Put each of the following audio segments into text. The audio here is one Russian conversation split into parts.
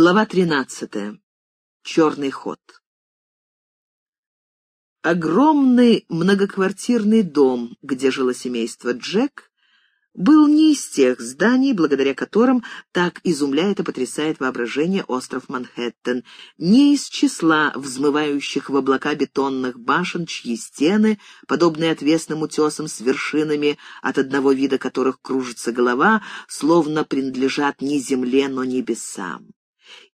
Глава тринадцатая. Черный ход. Огромный многоквартирный дом, где жило семейство Джек, был не из тех зданий, благодаря которым так изумляет и потрясает воображение остров Манхэттен, не из числа взмывающих в облака бетонных башен, чьи стены, подобные отвесным утесам с вершинами, от одного вида которых кружится голова, словно принадлежат не земле, но небесам.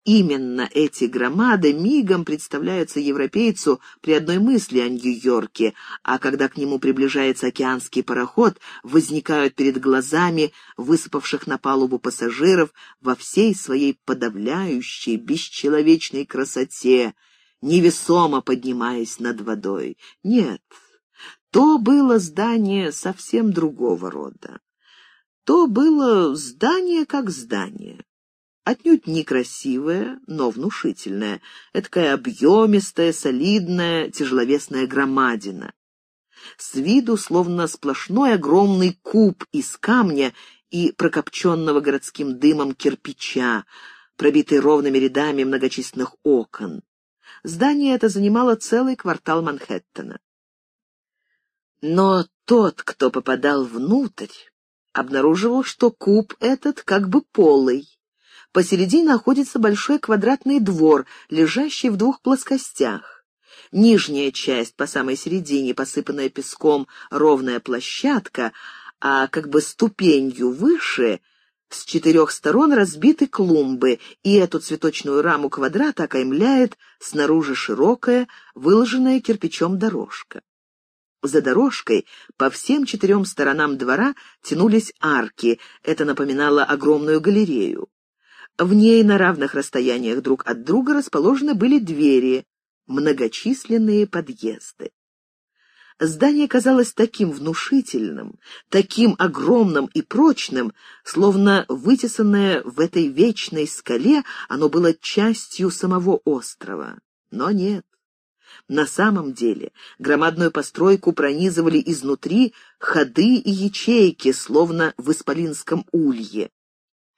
Именно эти громады мигом представляются европейцу при одной мысли о Нью-Йорке, а когда к нему приближается океанский пароход, возникают перед глазами высыпавших на палубу пассажиров во всей своей подавляющей, бесчеловечной красоте, невесомо поднимаясь над водой. Нет, то было здание совсем другого рода. То было здание как здание отнюдь некрасивая, но внушительная, такая объемистая, солидная, тяжеловесная громадина. С виду словно сплошной огромный куб из камня и прокопченного городским дымом кирпича, пробитый ровными рядами многочисленных окон. Здание это занимало целый квартал Манхэттена. Но тот, кто попадал внутрь, обнаруживал, что куб этот как бы полый, Посередине находится большой квадратный двор, лежащий в двух плоскостях. Нижняя часть, по самой середине, посыпанная песком, ровная площадка, а как бы ступенью выше с четырех сторон разбиты клумбы, и эту цветочную раму квадрата окаймляет снаружи широкая, выложенная кирпичом дорожка. За дорожкой по всем четырем сторонам двора тянулись арки, это напоминало огромную галерею. В ней на равных расстояниях друг от друга расположены были двери, многочисленные подъезды. Здание казалось таким внушительным, таким огромным и прочным, словно вытесанное в этой вечной скале оно было частью самого острова. Но нет. На самом деле громадную постройку пронизывали изнутри ходы и ячейки, словно в исполинском улье.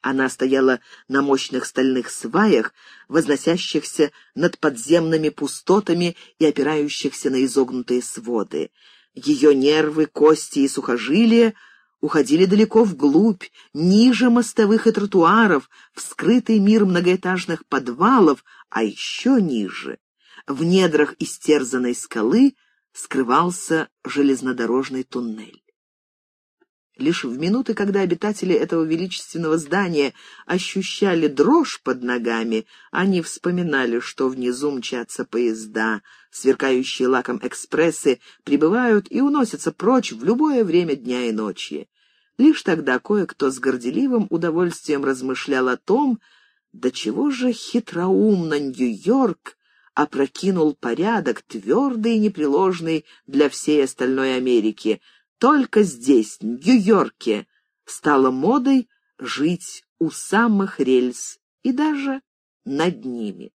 Она стояла на мощных стальных сваях, возносящихся над подземными пустотами и опирающихся на изогнутые своды. Ее нервы, кости и сухожилия уходили далеко вглубь, ниже мостовых и тротуаров, в скрытый мир многоэтажных подвалов, а еще ниже, в недрах истерзанной скалы, скрывался железнодорожный туннель. Лишь в минуты, когда обитатели этого величественного здания ощущали дрожь под ногами, они вспоминали, что внизу мчатся поезда, сверкающие лаком экспрессы прибывают и уносятся прочь в любое время дня и ночи. Лишь тогда кое-кто с горделивым удовольствием размышлял о том, до чего же хитроумно Нью-Йорк опрокинул порядок, твердый и непреложный для всей остальной Америки — только здесь, в Нью-Йорке, стало модой жить у самых рельс и даже над ними.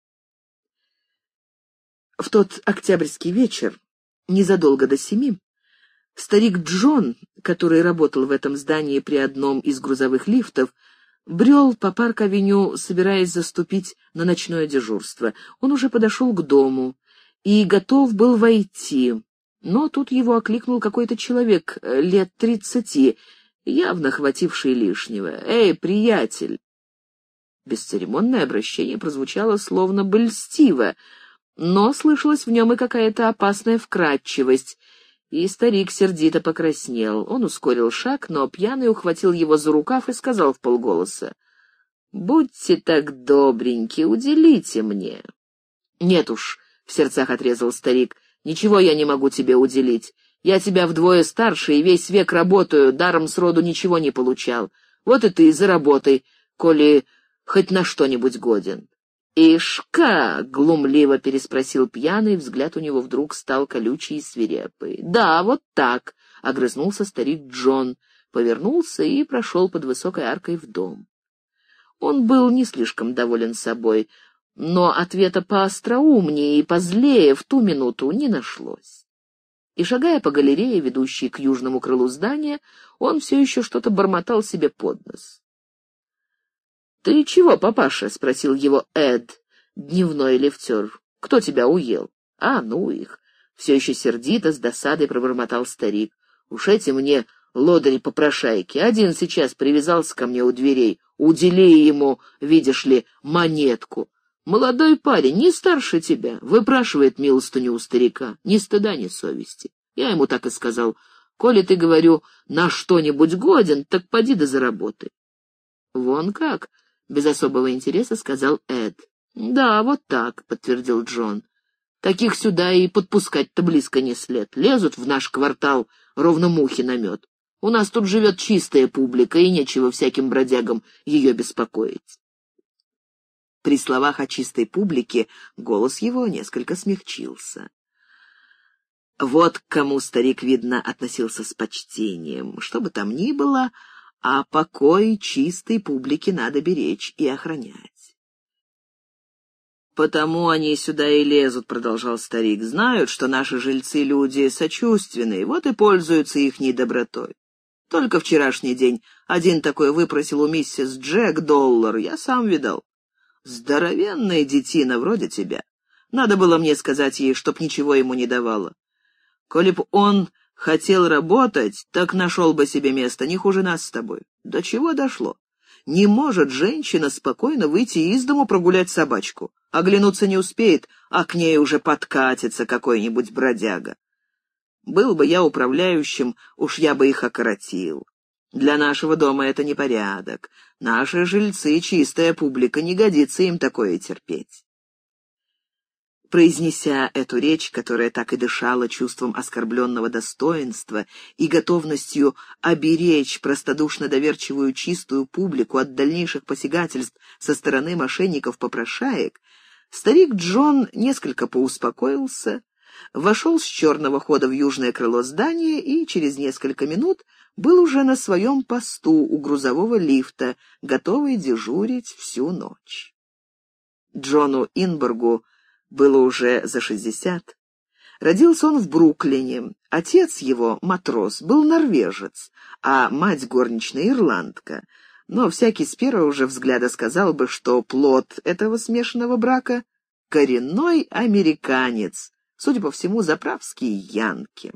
В тот октябрьский вечер, незадолго до семи, старик Джон, который работал в этом здании при одном из грузовых лифтов, брел по парк-авеню, собираясь заступить на ночное дежурство. Он уже подошел к дому и готов был войти, но тут его окликнул какой-то человек э, лет тридцати, явно хвативший лишнего. «Эй, приятель!» Бесцеремонное обращение прозвучало словно бы льстиво, но слышалась в нем и какая-то опасная вкрадчивость, и старик сердито покраснел. Он ускорил шаг, но пьяный ухватил его за рукав и сказал в полголоса, «Будьте так добреньки, уделите мне». «Нет уж», — в сердцах отрезал старик, — Ничего я не могу тебе уделить. Я тебя вдвое старше и весь век работаю, даром сроду ничего не получал. Вот и ты заработай, коли хоть на что-нибудь годен». «Ишка!» — глумливо переспросил пьяный, взгляд у него вдруг стал колючий и свирепый. «Да, вот так!» — огрызнулся старик Джон, повернулся и прошел под высокой аркой в дом. Он был не слишком доволен собой — но ответа поостроумнее и позлее в ту минуту не нашлось. И, шагая по галерее, ведущей к южному крылу здания, он все еще что-то бормотал себе под нос. «Ты чего, папаша?» — спросил его Эд, дневной лифтер. «Кто тебя уел?» «А, ну их!» — все еще сердито, с досадой пробормотал старик. «Уж эти мне лодыри-попрошайки. Один сейчас привязался ко мне у дверей. Удели ему, видишь ли, монетку. Молодой парень, не старше тебя, выпрашивает милостыню у старика. Ни стыда, ни совести. Я ему так и сказал. Коли ты, говорю, на что-нибудь годен, так поди да заработай. Вон как, без особого интереса сказал Эд. Да, вот так, подтвердил Джон. Таких сюда и подпускать-то близко не след. Лезут в наш квартал, ровно мухи на мед. У нас тут живет чистая публика, и нечего всяким бродягам ее беспокоить. При словах о чистой публике голос его несколько смягчился. Вот к кому старик, видно, относился с почтением. Что бы там ни было, а покой чистой публики надо беречь и охранять. «Потому они сюда и лезут», — продолжал старик. «Знают, что наши жильцы люди сочувственные, вот и пользуются ихней добротой. Только вчерашний день один такой выпросил у миссис Джек доллар, я сам видал. Здоровенная детина, вроде тебя. Надо было мне сказать ей, чтоб ничего ему не давала. Коли б он хотел работать, так нашел бы себе место, не хуже нас с тобой. До чего дошло? Не может женщина спокойно выйти из дому прогулять собачку. Оглянуться не успеет, а к ней уже подкатится какой-нибудь бродяга. Был бы я управляющим, уж я бы их окоротил. Для нашего дома это непорядок. Наши жильцы — чистая публика, не годится им такое терпеть. Произнеся эту речь, которая так и дышала чувством оскорбленного достоинства и готовностью оберечь простодушно доверчивую чистую публику от дальнейших посягательств со стороны мошенников-попрошаек, старик Джон несколько поуспокоился, вошел с черного хода в южное крыло здания и через несколько минут был уже на своем посту у грузового лифта, готовый дежурить всю ночь. Джону Инбергу было уже за шестьдесят. Родился он в Бруклине. Отец его, матрос, был норвежец, а мать горничная ирландка. Но всякий с первого же взгляда сказал бы, что плод этого смешанного брака — коренной американец, судя по всему, заправские янки.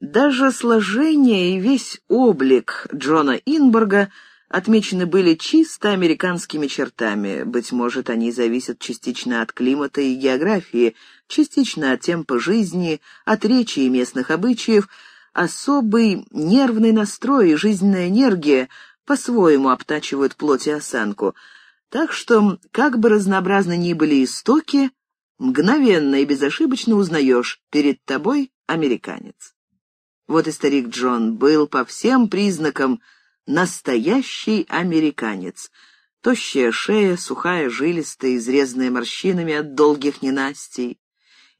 Даже сложение и весь облик Джона Инборга отмечены были чисто американскими чертами. Быть может, они зависят частично от климата и географии, частично от темпа жизни, от речи и местных обычаев. Особый нервный настрой и жизненная энергия по-своему обтачивают плоть и осанку. Так что, как бы разнообразны ни были истоки, Мгновенно и безошибочно узнаешь, перед тобой американец. Вот и старик Джон был по всем признакам настоящий американец. Тощая шея, сухая, жилистая, изрезанная морщинами от долгих ненастий.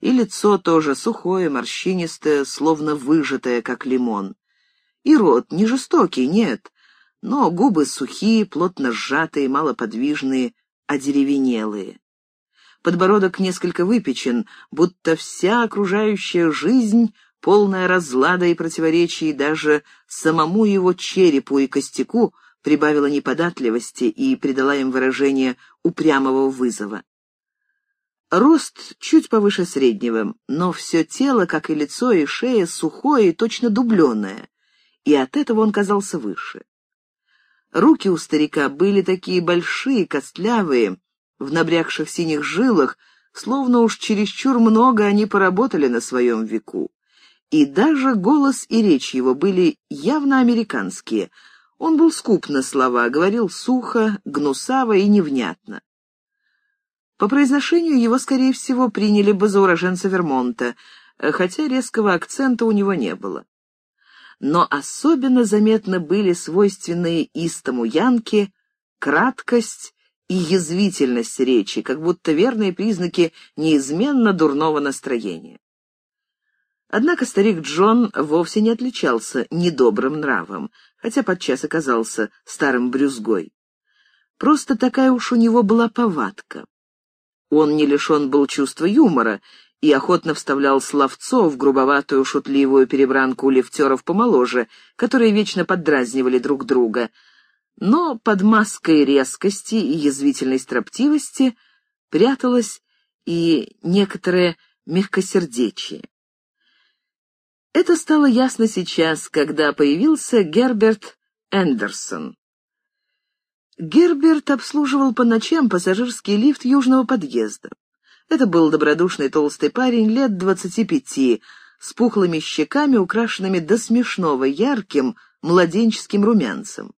И лицо тоже сухое, морщинистое, словно выжатое, как лимон. И рот не жестокий, нет, но губы сухие, плотно сжатые, малоподвижные, одеревенелые подбородок несколько выпечен, будто вся окружающая жизнь, полная разлада и противоречий, даже самому его черепу и костяку прибавила неподатливости и придала им выражение упрямого вызова. Рост чуть повыше среднего, но все тело, как и лицо и шея, сухое и точно дубленое, и от этого он казался выше. Руки у старика были такие большие, костлявые, в набрякших синих жилах, словно уж чересчур много они поработали на своем веку. И даже голос и речь его были явно американские. Он был скуп на слова, говорил сухо, гнусаво и невнятно. По произношению его, скорее всего, приняли бы за уроженца Вермонта, хотя резкого акцента у него не было. Но особенно заметны были свойственные истому Янке краткость и язвительность речи, как будто верные признаки неизменно дурного настроения. Однако старик Джон вовсе не отличался недобрым нравом, хотя подчас оказался старым брюзгой. Просто такая уж у него была повадка. Он не лишен был чувства юмора и охотно вставлял словцо в грубоватую шутливую перебранку лифтеров помоложе, которые вечно поддразнивали друг друга — Но под маской резкости и язвительной строптивости пряталось и некоторое мягкосердечие. Это стало ясно сейчас, когда появился Герберт Эндерсон. Герберт обслуживал по ночам пассажирский лифт южного подъезда. Это был добродушный толстый парень лет двадцати пяти, с пухлыми щеками, украшенными до смешного ярким младенческим румянцем.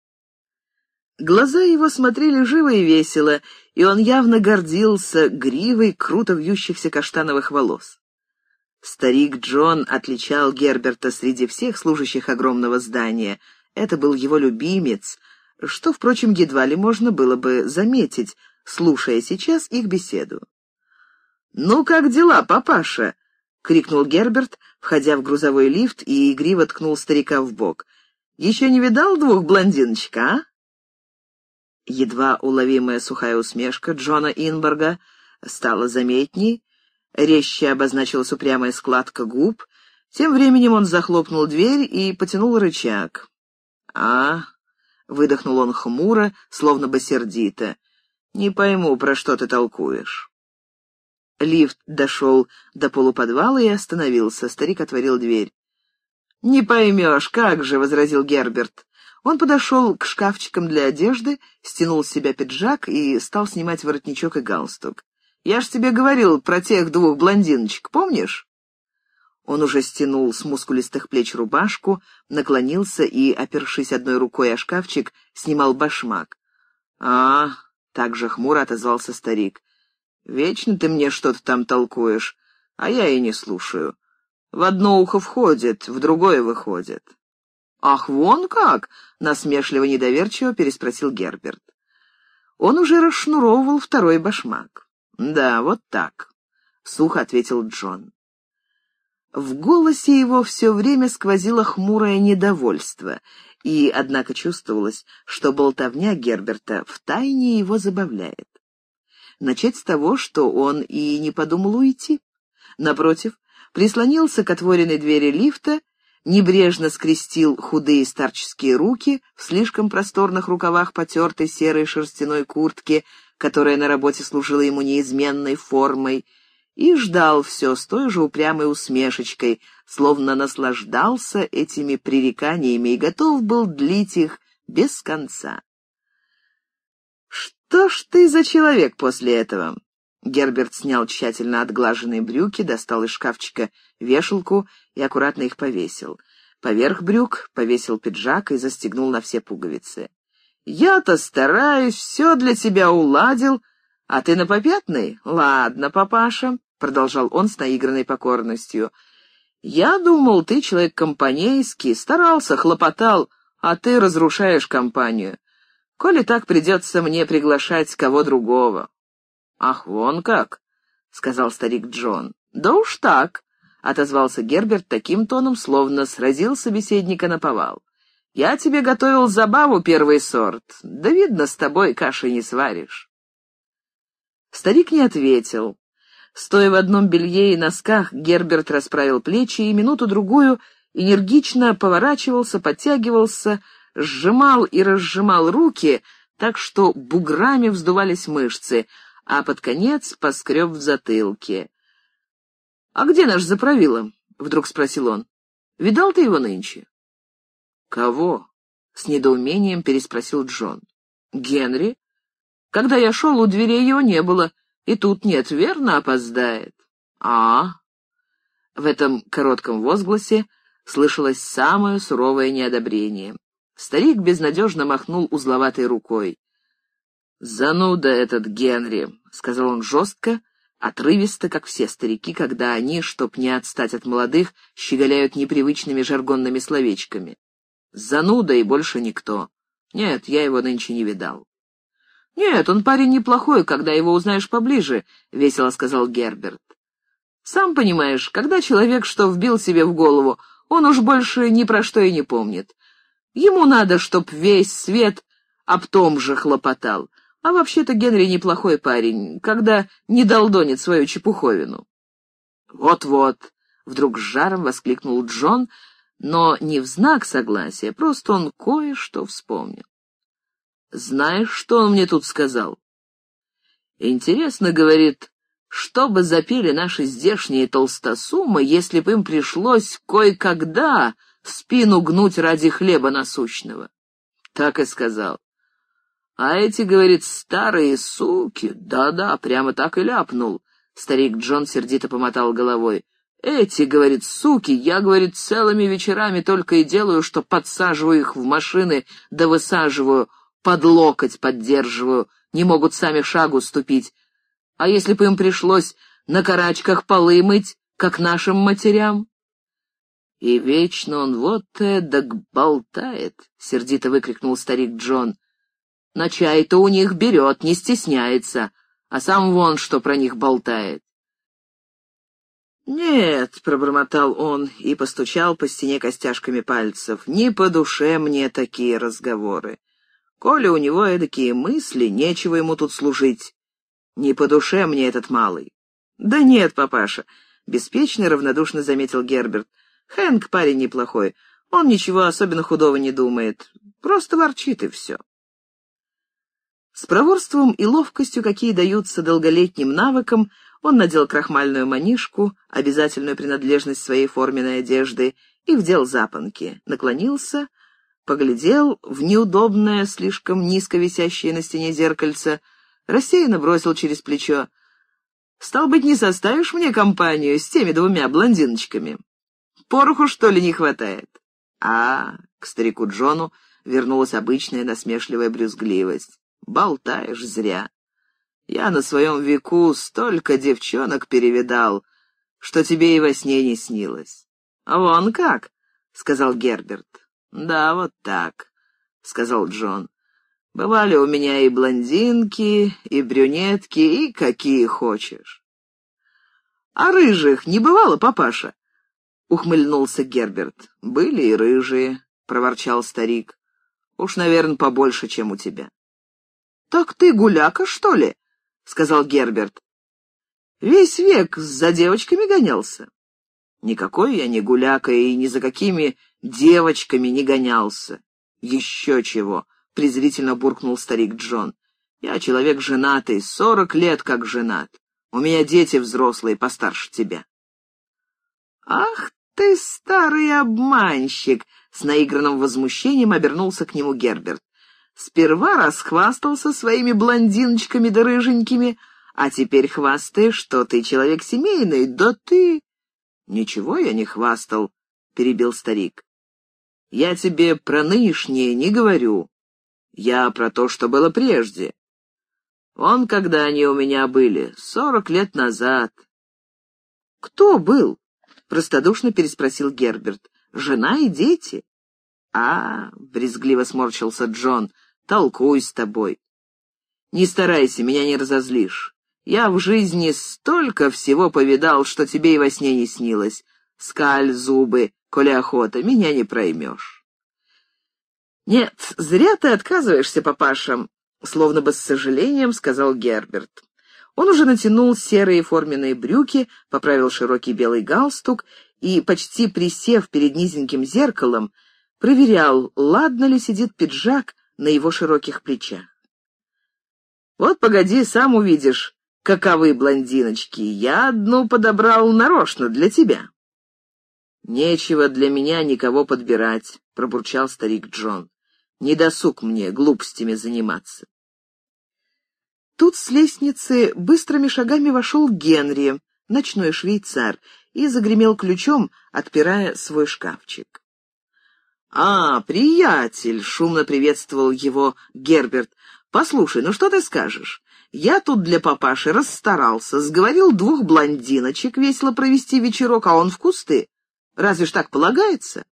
Глаза его смотрели живо и весело, и он явно гордился гривой круто вьющихся каштановых волос. Старик Джон отличал Герберта среди всех служащих огромного здания. Это был его любимец, что, впрочем, едва ли можно было бы заметить, слушая сейчас их беседу. «Ну, как дела, папаша?» — крикнул Герберт, входя в грузовой лифт и игриво ткнул старика в бок. «Еще не видал двух блондиночек, а?» Едва уловимая сухая усмешка Джона Инборга стала заметней, резче обозначилась упрямая складка губ. Тем временем он захлопнул дверь и потянул рычаг. «А...» — выдохнул он хмуро, словно бы сердито. «Не пойму, про что ты толкуешь». Лифт дошел до полуподвала и остановился. Старик отворил дверь. «Не поймешь, как же!» — возразил Герберт. Он подошел к шкафчикам для одежды, стянул с себя пиджак и стал снимать воротничок и галстук. «Я ж тебе говорил про тех двух блондиночек, помнишь?» Он уже стянул с мускулистых плеч рубашку, наклонился и, опершись одной рукой о шкафчик, снимал башмак. «А, — так же хмуро отозвался старик, — вечно ты мне что-то там толкуешь, а я и не слушаю. В одно ухо входит, в другое выходит». «Ах, вон как!» — насмешливо-недоверчиво переспросил Герберт. Он уже расшнуровывал второй башмак. «Да, вот так», — сухо ответил Джон. В голосе его все время сквозило хмурое недовольство, и, однако, чувствовалось, что болтовня Герберта втайне его забавляет. Начать с того, что он и не подумал уйти. Напротив, прислонился к отворенной двери лифта небрежно скрестил худые старческие руки в слишком просторных рукавах потертой серой шерстяной куртки, которая на работе служила ему неизменной формой, и ждал все с той же упрямой усмешечкой, словно наслаждался этими пререканиями и готов был длить их без конца. «Что ж ты за человек после этого?» Герберт снял тщательно отглаженные брюки, достал из шкафчика вешалку и аккуратно их повесил. Поверх брюк повесил пиджак и застегнул на все пуговицы. «Я-то стараюсь, все для тебя уладил, а ты на попятный? Ладно, папаша», — продолжал он с наигранной покорностью. «Я думал, ты человек компанейский, старался, хлопотал, а ты разрушаешь компанию. Коли так придется мне приглашать кого другого». «Ах, вон как!» — сказал старик Джон. «Да уж так!» — отозвался Герберт таким тоном, словно сразил собеседника на повал. «Я тебе готовил забаву первый сорт. Да, видно, с тобой каши не сваришь». Старик не ответил. Стоя в одном белье и носках, Герберт расправил плечи и минуту-другую энергично поворачивался, подтягивался, сжимал и разжимал руки, так что буграми вздувались мышцы — а под конец поскреб в затылке. «А где наш заправила?» — вдруг спросил он. «Видал ты его нынче?» «Кого?» — с недоумением переспросил Джон. «Генри? Когда я шел, у дверей его не было, и тут нет, верно, опоздает». «А?» В этом коротком возгласе слышалось самое суровое неодобрение. Старик безнадежно махнул узловатой рукой. «Зануда этот Генри», — сказал он жестко, отрывисто, как все старики, когда они, чтоб не отстать от молодых, щеголяют непривычными жаргонными словечками. «Зануда и больше никто. Нет, я его нынче не видал». «Нет, он парень неплохой, когда его узнаешь поближе», — весело сказал Герберт. «Сам понимаешь, когда человек что вбил себе в голову, он уж больше ни про что и не помнит. Ему надо, чтоб весь свет об том же хлопотал. А вообще-то Генри неплохой парень, когда не долдонит свою чепуховину. «Вот-вот», — вдруг с жаром воскликнул Джон, но не в знак согласия, просто он кое-что вспомнил. Знаешь, что он мне тут сказал? Интересно, говорит, что бы запели наши здешние толстосумы, если бы им пришлось кое-когда спину гнуть ради хлеба насущного? Так и сказал. А эти, говорит, старые суки, да-да, прямо так и ляпнул. Старик Джон сердито помотал головой. Эти, говорит, суки, я, говорит, целыми вечерами только и делаю, что подсаживаю их в машины, да высаживаю, под локоть поддерживаю, не могут сами шагу ступить. А если бы им пришлось на карачках полы мыть, как нашим матерям? И вечно он вот эдак болтает, — сердито выкрикнул старик Джон. На чай-то у них берет, не стесняется, а сам вон что про них болтает. «Нет», — пробормотал он и постучал по стене костяшками пальцев, — «не по душе мне такие разговоры. Коли у него эдакие мысли, нечего ему тут служить. Не по душе мне этот малый». «Да нет, папаша», — беспечно равнодушно заметил Герберт. «Хэнк парень неплохой, он ничего особенно худого не думает, просто ворчит и все». С проворством и ловкостью, какие даются долголетним навыкам, он надел крахмальную манишку, обязательную принадлежность своей форменной одежды, и вдел запонки, наклонился, поглядел в неудобное, слишком низко висящее на стене зеркальце, рассеянно бросил через плечо. «Стал быть, не составишь мне компанию с теми двумя блондиночками? Пороху, что ли, не хватает?» А, к старику Джону вернулась обычная насмешливая брюзгливость. «Болтаешь зря. Я на своем веку столько девчонок перевидал, что тебе и во сне не снилось. — А вон как, — сказал Герберт. — Да, вот так, — сказал Джон. — Бывали у меня и блондинки, и брюнетки, и какие хочешь. — А рыжих не бывало, папаша? — ухмыльнулся Герберт. — Были и рыжие, — проворчал старик. — Уж, наверное, побольше, чем у тебя. — Так ты гуляка, что ли? Сказал Герберт. «Весь век за девочками гонялся». «Никакой я не гуляка и ни за какими девочками не гонялся». «Еще чего!» — презрительно буркнул старик Джон. «Я человек женатый, сорок лет как женат. У меня дети взрослые, постарше тебя». «Ах ты, старый обманщик!» — с наигранным возмущением обернулся к нему Герберт. Сперва расхвастался своими блондиночками да рыженькими, а теперь хвастаешь, что ты человек семейный, да ты...» «Ничего я не хвастал», — перебил старик. «Я тебе про нынешнее не говорю. Я про то, что было прежде. Он, когда они у меня были, сорок лет назад». «Кто был?» — простодушно переспросил Герберт. «Жена и дети?» «А, — брезгливо сморщился Джон, Толкуй с тобой. Не старайся, меня не разозлишь. Я в жизни столько всего повидал, что тебе и во сне не снилось. Скаль, зубы, коли охота, меня не проймешь. Нет, зря ты отказываешься, папаша, словно бы с сожалением сказал Герберт. Он уже натянул серые форменные брюки, поправил широкий белый галстук и, почти присев перед низеньким зеркалом, проверял, ладно ли сидит пиджак, на его широких плечах. «Вот погоди, сам увидишь, каковы блондиночки. Я одну подобрал нарочно для тебя». «Нечего для меня никого подбирать», — пробурчал старик Джон. «Не досуг мне глупостями заниматься». Тут с лестницы быстрыми шагами вошел Генри, ночной швейцар, и загремел ключом, отпирая свой шкафчик. «А, приятель!» — шумно приветствовал его Герберт. «Послушай, ну что ты скажешь? Я тут для папаши расстарался, сговорил двух блондиночек весело провести вечерок, а он в кусты. Разве ж так полагается?»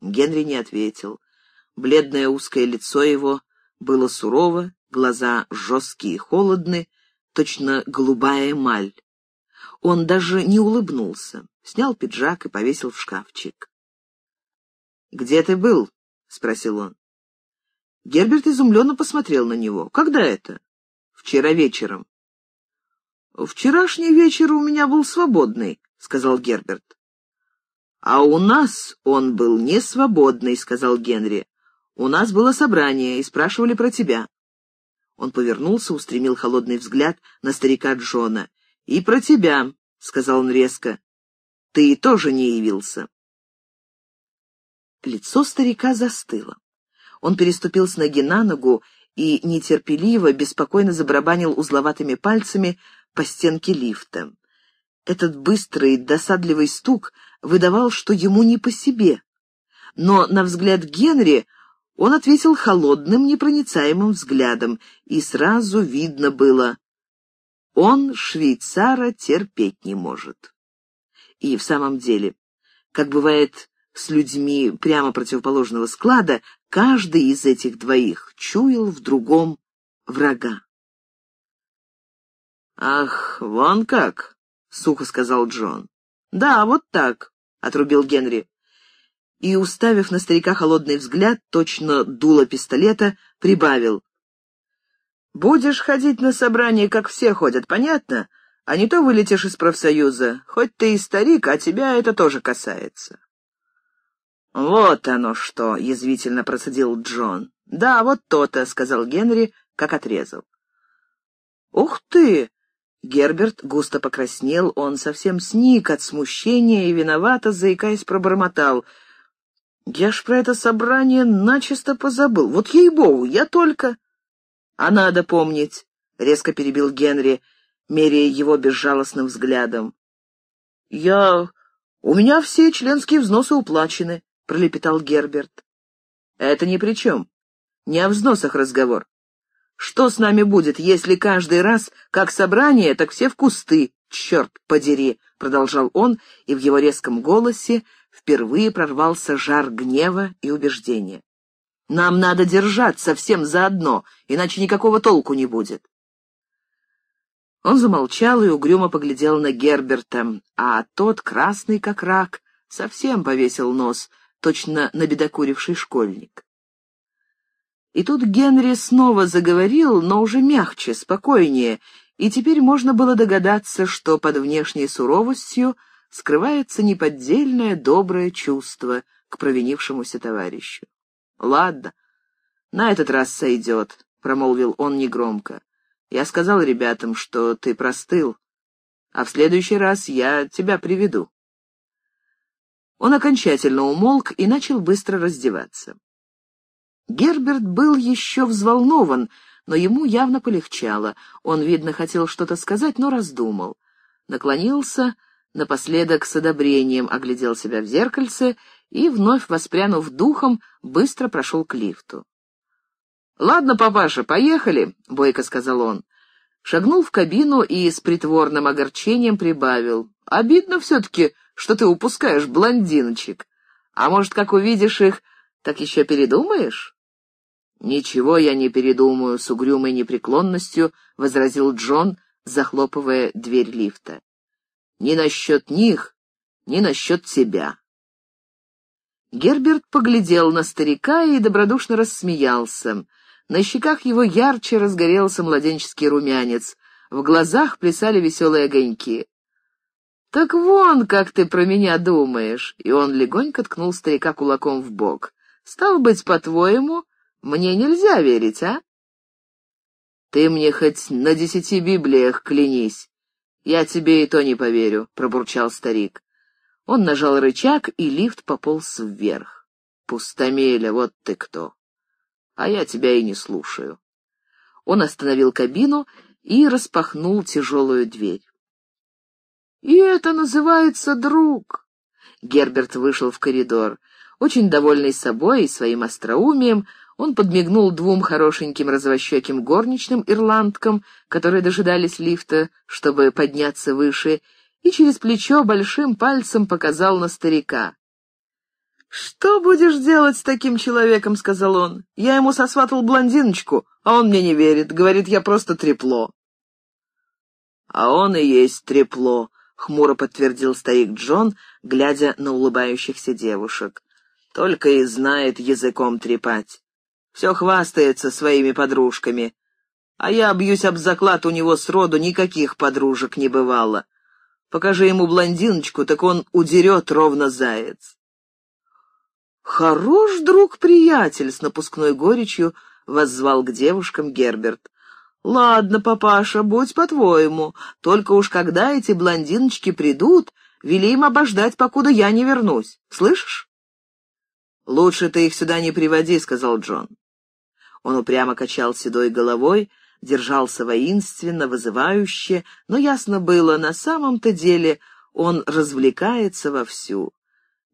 Генри не ответил. Бледное узкое лицо его было сурово, глаза жесткие и холодны, точно голубая эмаль. Он даже не улыбнулся, снял пиджак и повесил в шкафчик. «Где ты был?» — спросил он. Герберт изумленно посмотрел на него. «Когда это?» «Вчера вечером». «Вчерашний вечер у меня был свободный», — сказал Герберт. «А у нас он был не свободный», — сказал Генри. У нас было собрание, и спрашивали про тебя». Он повернулся, устремил холодный взгляд на старика Джона. «И про тебя», — сказал он резко. «Ты тоже не явился». Лицо старика застыло. Он переступил с ноги на ногу и нетерпеливо, беспокойно забарабанил узловатыми пальцами по стенке лифта. Этот быстрый, досадливый стук выдавал, что ему не по себе. Но на взгляд Генри он ответил холодным, непроницаемым взглядом, и сразу видно было, он швейцара терпеть не может. И в самом деле, как бывает с людьми прямо противоположного склада, каждый из этих двоих чуял в другом врага. «Ах, вон как!» — сухо сказал Джон. «Да, вот так», — отрубил Генри. И, уставив на старика холодный взгляд, точно дуло пистолета, прибавил. «Будешь ходить на собрание, как все ходят, понятно? А не то вылетишь из профсоюза. Хоть ты и старик, а тебя это тоже касается». «Вот оно что!» — язвительно процедил Джон. «Да, вот то-то», — сказал Генри, как отрезал. «Ух ты!» Герберт густо покраснел, он совсем сник от смущения и виновато, заикаясь, пробормотал. «Я ж про это собрание начисто позабыл. Вот ей-богу, я только...» «А надо помнить», — резко перебил Генри, меряя его безжалостным взглядом. «Я... У меня все членские взносы уплачены. — пролепетал Герберт. «Это ни при чем. Не о взносах разговор. Что с нами будет, если каждый раз, как собрание, так все в кусты? Черт подери!» — продолжал он, и в его резком голосе впервые прорвался жар гнева и убеждения. «Нам надо держаться всем заодно, иначе никакого толку не будет». Он замолчал и угрюмо поглядел на Герберта, а тот, красный как рак, совсем повесил нос — точно набедокуривший школьник. И тут Генри снова заговорил, но уже мягче, спокойнее, и теперь можно было догадаться, что под внешней суровостью скрывается неподдельное доброе чувство к провинившемуся товарищу. «Ладно, на этот раз сойдет», — промолвил он негромко. «Я сказал ребятам, что ты простыл, а в следующий раз я тебя приведу». Он окончательно умолк и начал быстро раздеваться. Герберт был еще взволнован, но ему явно полегчало. Он, видно, хотел что-то сказать, но раздумал. Наклонился, напоследок с одобрением оглядел себя в зеркальце и, вновь воспрянув духом, быстро прошел к лифту. «Ладно, папаша, поехали», — бойко сказал он. Шагнул в кабину и с притворным огорчением прибавил. «Обидно все-таки, что ты упускаешь блондиночек. А может, как увидишь их, так еще передумаешь?» «Ничего я не передумаю», — с угрюмой непреклонностью возразил Джон, захлопывая дверь лифта. «Ни насчет них, ни насчет тебя». Герберт поглядел на старика и добродушно рассмеялся. На щеках его ярче разгорелся младенческий румянец, в глазах плясали веселые огоньки. «Так вон, как ты про меня думаешь!» И он легонько ткнул старика кулаком в бок. «Стал быть, по-твоему, мне нельзя верить, а?» «Ты мне хоть на десяти библиях клянись. Я тебе и то не поверю», — пробурчал старик. Он нажал рычаг, и лифт пополз вверх. «Пустомеля, вот ты кто! А я тебя и не слушаю». Он остановил кабину и распахнул тяжелую дверь. «И это называется друг!» Герберт вышел в коридор. Очень довольный собой и своим остроумием, он подмигнул двум хорошеньким розовощеким горничным ирландкам, которые дожидались лифта, чтобы подняться выше, и через плечо большим пальцем показал на старика. «Что будешь делать с таким человеком?» — сказал он. «Я ему сосватал блондиночку, а он мне не верит, говорит, я просто трепло». «А он и есть трепло», — хмуро подтвердил старик Джон, глядя на улыбающихся девушек. «Только и знает языком трепать. Все хвастается своими подружками. А я бьюсь об заклад, у него сроду никаких подружек не бывало. Покажи ему блондиночку, так он удерет ровно заяц». «Хорош, друг-приятель!» — с напускной горечью воззвал к девушкам Герберт. «Ладно, папаша, будь по-твоему. Только уж когда эти блондиночки придут, вели им обождать, покуда я не вернусь. Слышишь?» «Лучше ты их сюда не приводи», — сказал Джон. Он упрямо качал седой головой, держался воинственно, вызывающе, но ясно было, на самом-то деле он развлекается вовсю.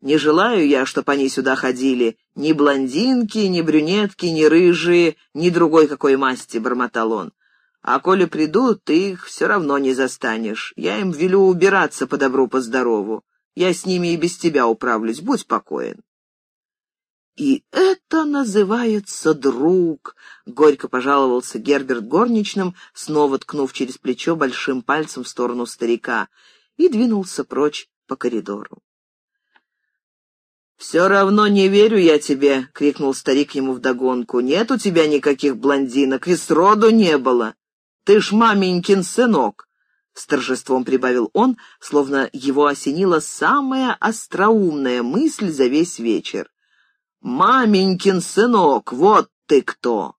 Не желаю я, чтоб они сюда ходили. Ни блондинки, ни брюнетки, ни рыжие, ни другой какой масти, — бормотал он. А коли придут, ты их все равно не застанешь. Я им велю убираться по добру, по здорову. Я с ними и без тебя управлюсь, будь покоен. «И это называется друг!» — горько пожаловался Герберт горничным, снова ткнув через плечо большим пальцем в сторону старика, и двинулся прочь по коридору. «Все равно не верю я тебе!» — крикнул старик ему вдогонку. «Нет у тебя никаких блондинок, и сроду не было! Ты ж маменькин сынок!» С торжеством прибавил он, словно его осенила самая остроумная мысль за весь вечер. «Маменькин сынок, вот ты кто!»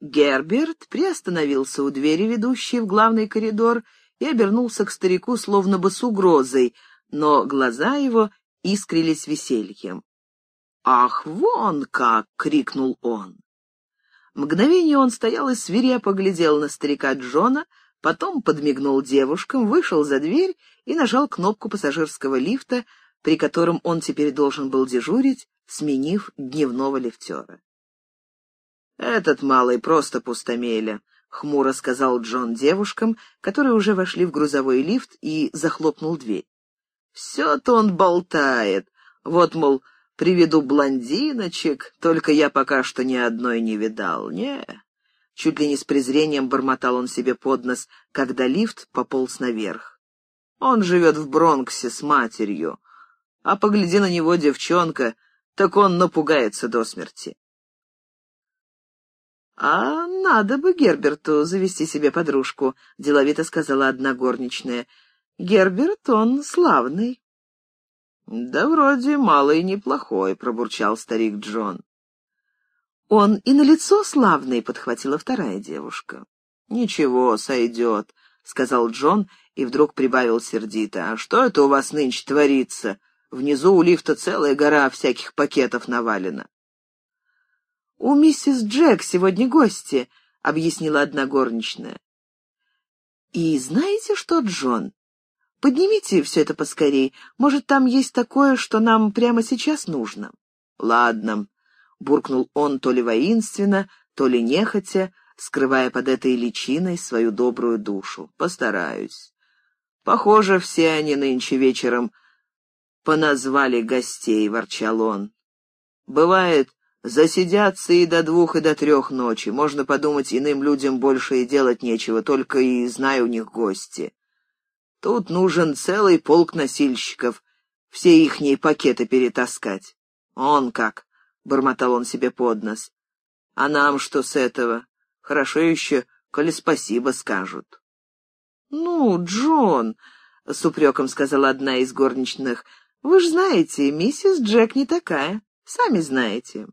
Герберт приостановился у двери, ведущей в главный коридор, и обернулся к старику, словно бы с угрозой, но глаза его искрились весельем. «Ах, вон как!» — крикнул он. Мгновение он стоял и свирепо глядел на старика Джона, потом подмигнул девушкам, вышел за дверь и нажал кнопку пассажирского лифта, при котором он теперь должен был дежурить, сменив дневного лифтера. «Этот малый просто пустомеля», — хмуро сказал Джон девушкам, которые уже вошли в грузовой лифт и захлопнул дверь. «Все-то он болтает. Вот, мол, приведу блондиночек, только я пока что ни одной не видал. Не, Чуть ли не с презрением бормотал он себе под нос, когда лифт пополз наверх. Он живет в Бронксе с матерью а погляди на него, девчонка, так он напугается до смерти. «А надо бы Герберту завести себе подружку», — деловито сказала одна горничная. «Герберт, он славный». «Да вроде малый неплохой», — пробурчал старик Джон. «Он и на лицо славный», — подхватила вторая девушка. «Ничего, сойдет», — сказал Джон и вдруг прибавил сердито. «А что это у вас нынче творится? Внизу у лифта целая гора всяких пакетов навалена. «У миссис Джек сегодня гости», — объяснила одна горничная. «И знаете что, Джон? Поднимите все это поскорей. Может, там есть такое, что нам прямо сейчас нужно?» «Ладно», — буркнул он то ли воинственно, то ли нехотя, скрывая под этой личиной свою добрую душу. «Постараюсь. Похоже, все они нынче вечером поназвали гостей», — ворчал он. «Бывает, засидятся и до двух, и до трех ночи. Можно подумать, иным людям больше и делать нечего, только и знаю у них гости. Тут нужен целый полк носильщиков, все ихние пакеты перетаскать. Он как!» — бормотал он себе под нос. «А нам что с этого? Хорошо еще, коли спасибо скажут». «Ну, Джон!» — с упреком сказала одна из горничных — вы же знаете, миссис Джек не такая, сами знаете.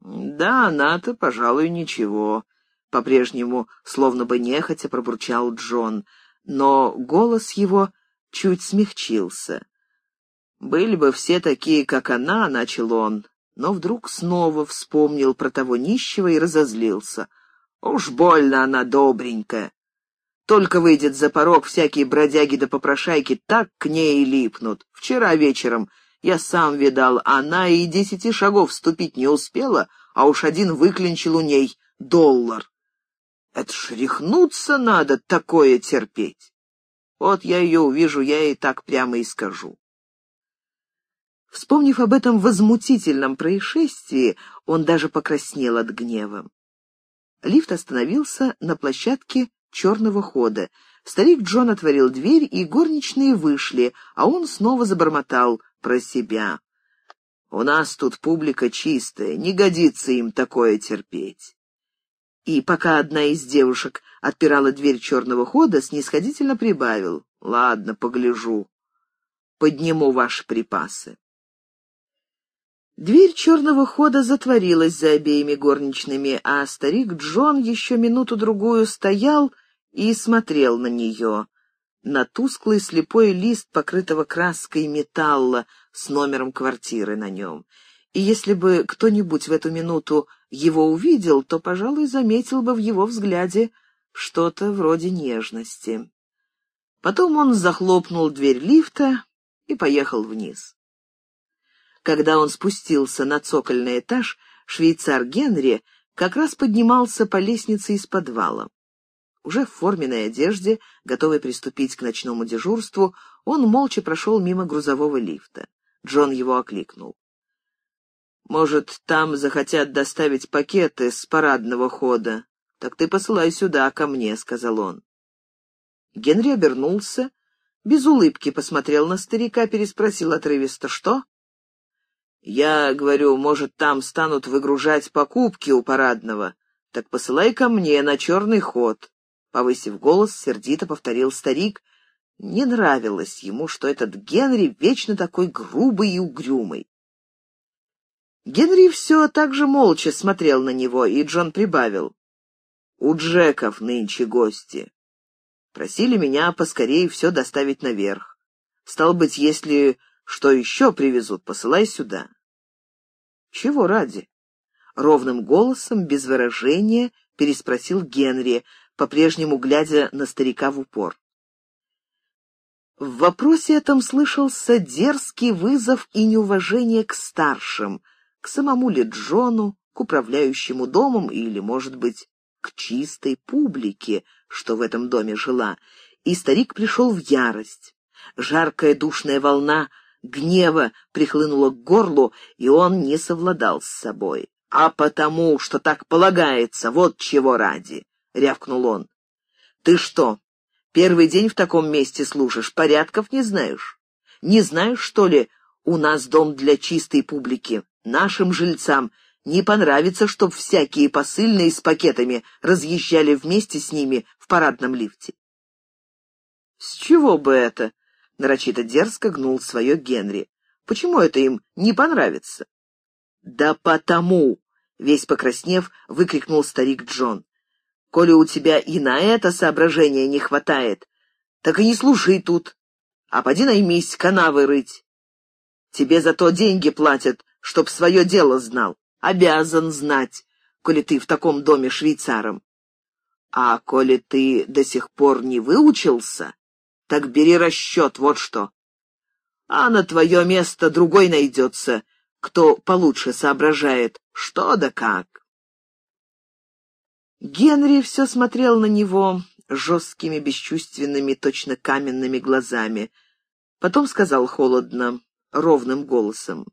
Да, она-то, пожалуй, ничего. По-прежнему, словно бы нехотя, пробурчал Джон, но голос его чуть смягчился. «Были бы все такие, как она», — начал он, но вдруг снова вспомнил про того нищего и разозлился. «Уж больно она добренькая. Только выйдет за порог, всякие бродяги да попрошайки так к ней и липнут. Вчера вечером я сам видал, она и десяти шагов ступить не успела, а уж один выклинчил у ней доллар. Это ж рехнуться надо, такое терпеть. Вот я ее увижу, я ей так прямо и скажу. Вспомнив об этом возмутительном происшествии, он даже покраснел от гнева. Лифт остановился на площадке черного хода. Старик Джон отворил дверь, и горничные вышли, а он снова забормотал про себя. «У нас тут публика чистая, не годится им такое терпеть». И пока одна из девушек отпирала дверь черного хода, снисходительно прибавил. «Ладно, погляжу. Подниму ваши припасы». Дверь черного хода затворилась за обеими горничными, а старик Джон еще минуту-другую стоял и смотрел на нее, на тусклый слепой лист, покрытого краской металла с номером квартиры на нем. И если бы кто-нибудь в эту минуту его увидел, то, пожалуй, заметил бы в его взгляде что-то вроде нежности. Потом он захлопнул дверь лифта и поехал вниз. Когда он спустился на цокольный этаж, швейцар Генри как раз поднимался по лестнице из подвала. Уже в форменной одежде, готовый приступить к ночному дежурству, он молча прошел мимо грузового лифта. Джон его окликнул. «Может, там захотят доставить пакеты с парадного хода? Так ты посылай сюда, ко мне», — сказал он. Генри обернулся, без улыбки посмотрел на старика, переспросил отрывисто «Что?» Я говорю, может, там станут выгружать покупки у парадного. Так посылай ко мне на черный ход. Повысив голос, сердито повторил старик. Не нравилось ему, что этот Генри вечно такой грубый и угрюмый. Генри все так же молча смотрел на него, и Джон прибавил. «У Джеков нынче гости. Просили меня поскорее все доставить наверх. Стал быть, если что еще привезут, посылай сюда. Чего ради? Ровным голосом, без выражения, переспросил Генри, по-прежнему глядя на старика в упор. В вопросе этом слышался дерзкий вызов и неуважение к старшим, к самому ли Джону, к управляющему домом или, может быть, к чистой публике, что в этом доме жила, и старик пришел в ярость. Жаркая душная волна гнева прихлынуло к горлу, и он не совладал с собой. «А потому, что так полагается, вот чего ради!» — рявкнул он. «Ты что, первый день в таком месте служишь, порядков не знаешь? Не знаешь, что ли, у нас дом для чистой публики? Нашим жильцам не понравится, чтоб всякие посыльные с пакетами разъезжали вместе с ними в парадном лифте». «С чего бы это?» — нарочито дерзко гнул свое Генри. «Почему это им не понравится?» «Да потому!» — весь покраснев, выкрикнул старик Джон. «Коли у тебя и на это соображение не хватает, так и не служи тут, а поди наймись канавы рыть. Тебе зато деньги платят, чтоб свое дело знал. Обязан знать, коли ты в таком доме швейцаром. А коли ты до сих пор не выучился, так бери расчет, вот что. А на твое место другой найдется, кто получше соображает, что да как. Генри все смотрел на него жесткими, бесчувственными, точно каменными глазами. Потом сказал холодно, ровным голосом.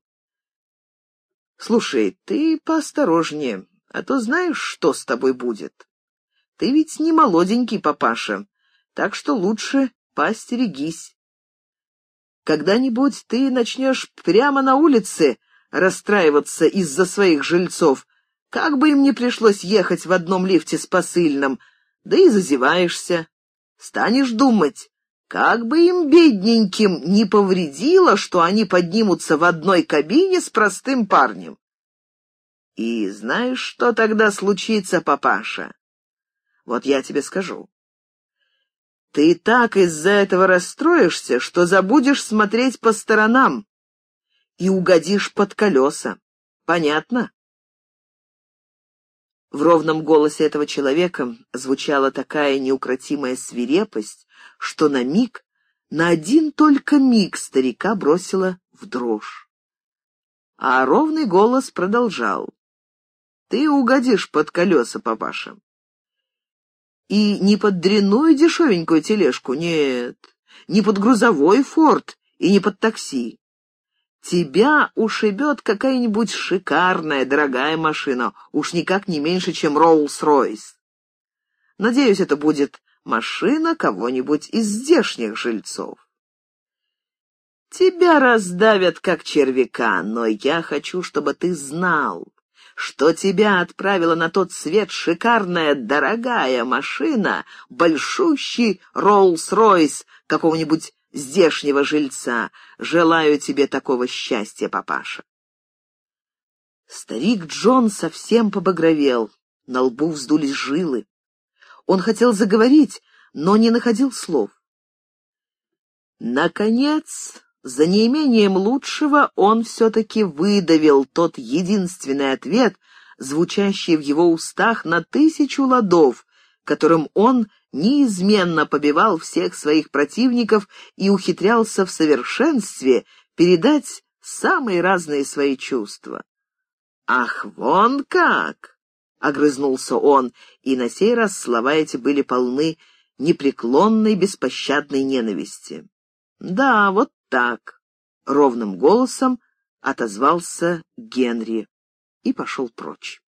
«Слушай, ты поосторожнее, а то знаешь, что с тобой будет. Ты ведь не молоденький папаша, так что лучше Постерегись. Когда-нибудь ты начнешь прямо на улице расстраиваться из-за своих жильцов, как бы им ни пришлось ехать в одном лифте с посыльным, да и зазеваешься. Станешь думать, как бы им, бедненьким, не повредило, что они поднимутся в одной кабине с простым парнем. И знаешь, что тогда случится, папаша? Вот я тебе скажу. Ты так из-за этого расстроишься, что забудешь смотреть по сторонам и угодишь под колеса. Понятно? В ровном голосе этого человека звучала такая неукротимая свирепость, что на миг, на один только миг старика бросила в дрожь. А ровный голос продолжал. «Ты угодишь под колеса, папаша. И не под дрянную дешевенькую тележку, нет, не под грузовой форт и не под такси. Тебя ушибет какая-нибудь шикарная, дорогая машина, уж никак не меньше, чем Роллс-Ройс. Надеюсь, это будет машина кого-нибудь из здешних жильцов. Тебя раздавят, как червяка, но я хочу, чтобы ты знал, что тебя отправила на тот свет шикарная, дорогая машина, большущий Роллс-Ройс какого-нибудь здешнего жильца. Желаю тебе такого счастья, папаша. Старик Джон совсем побагровел, на лбу вздулись жилы. Он хотел заговорить, но не находил слов. Наконец, за неимением лучшего, он все-таки выдавил тот единственный ответ, звучащий в его устах на тысячу ладов, которым он неизменно побивал всех своих противников и ухитрялся в совершенстве передать самые разные свои чувства. «Ах, вон как!» — огрызнулся он, и на сей раз слова эти были полны непреклонной беспощадной ненависти. «Да, вот так», — ровным голосом отозвался Генри и пошел прочь.